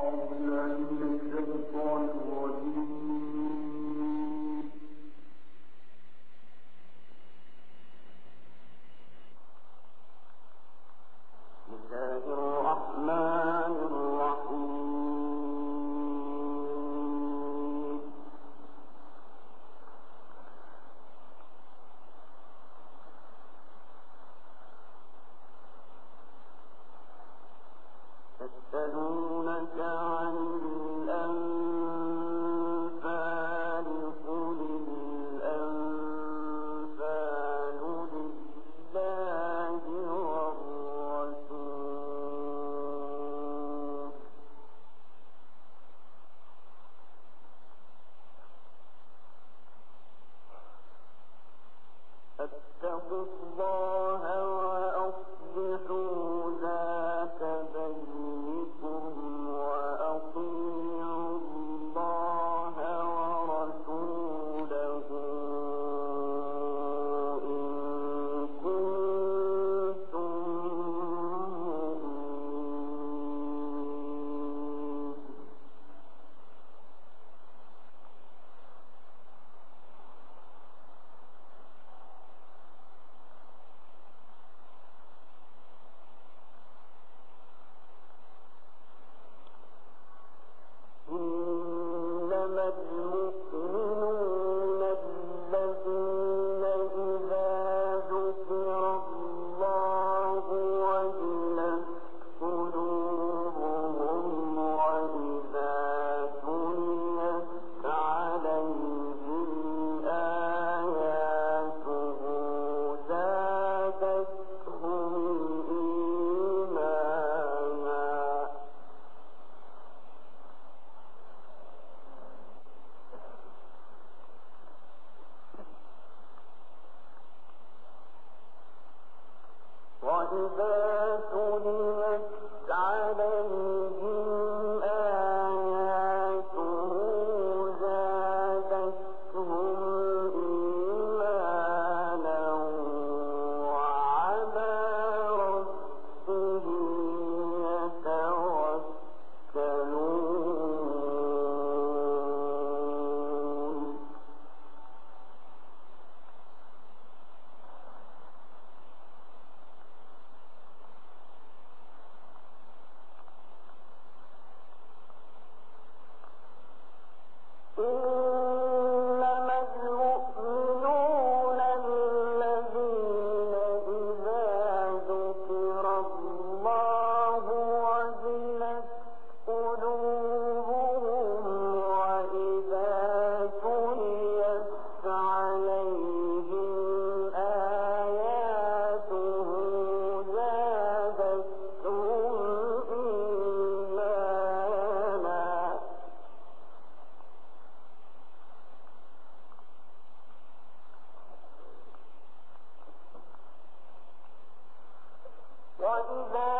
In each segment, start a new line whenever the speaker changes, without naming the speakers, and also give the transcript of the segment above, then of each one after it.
called when
وإذا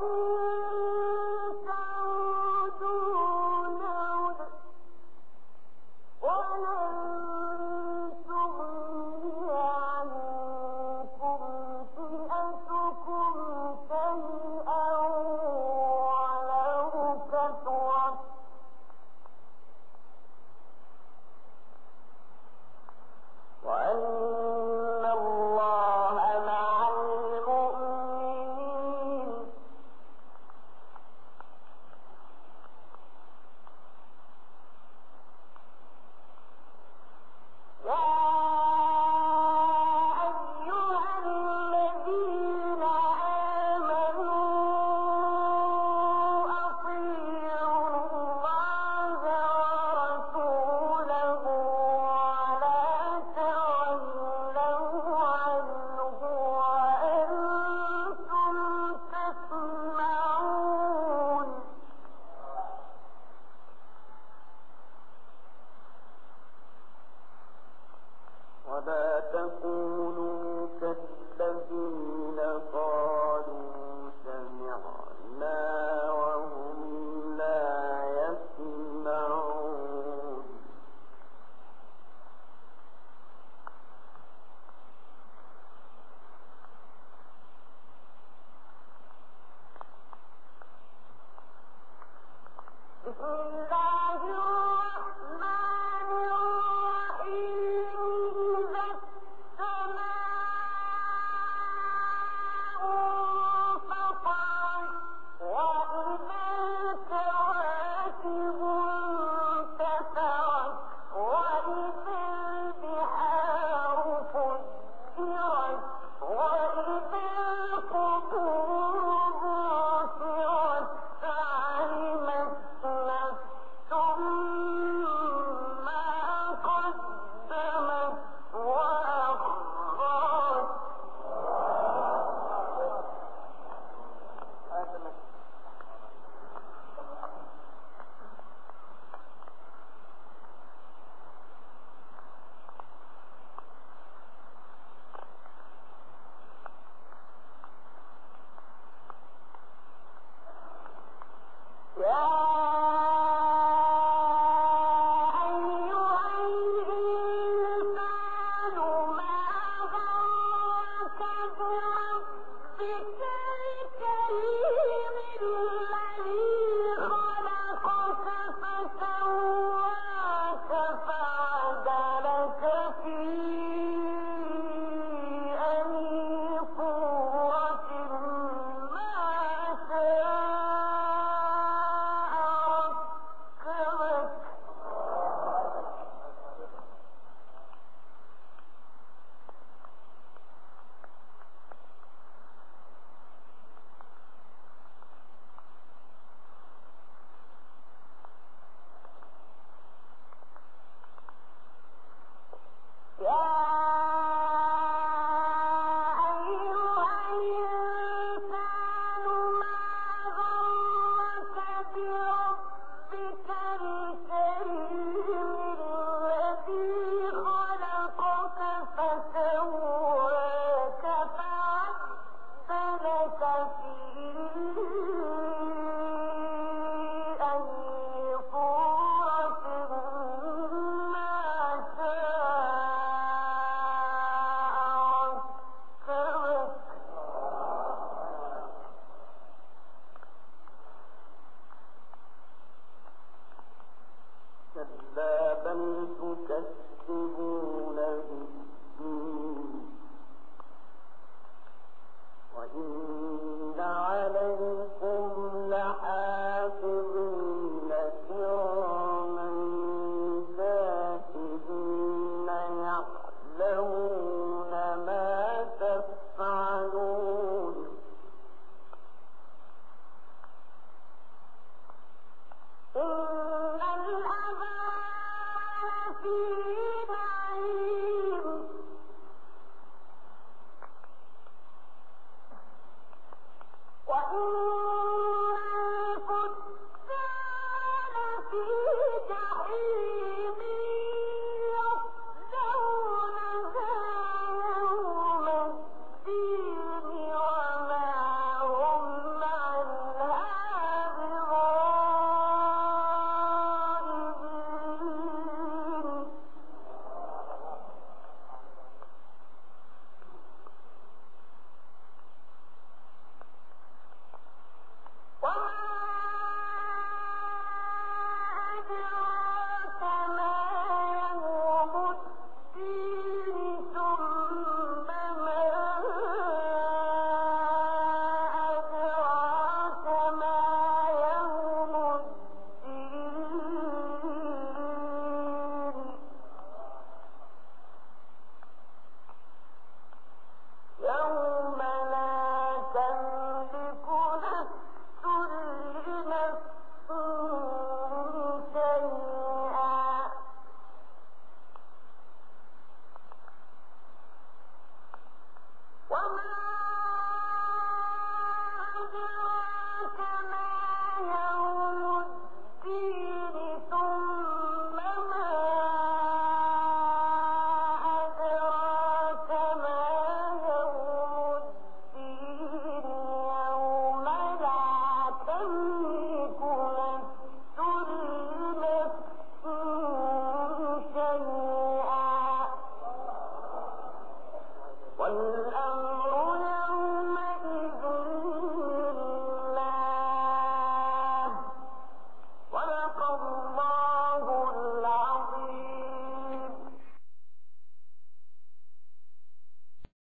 Oh, Hurrah!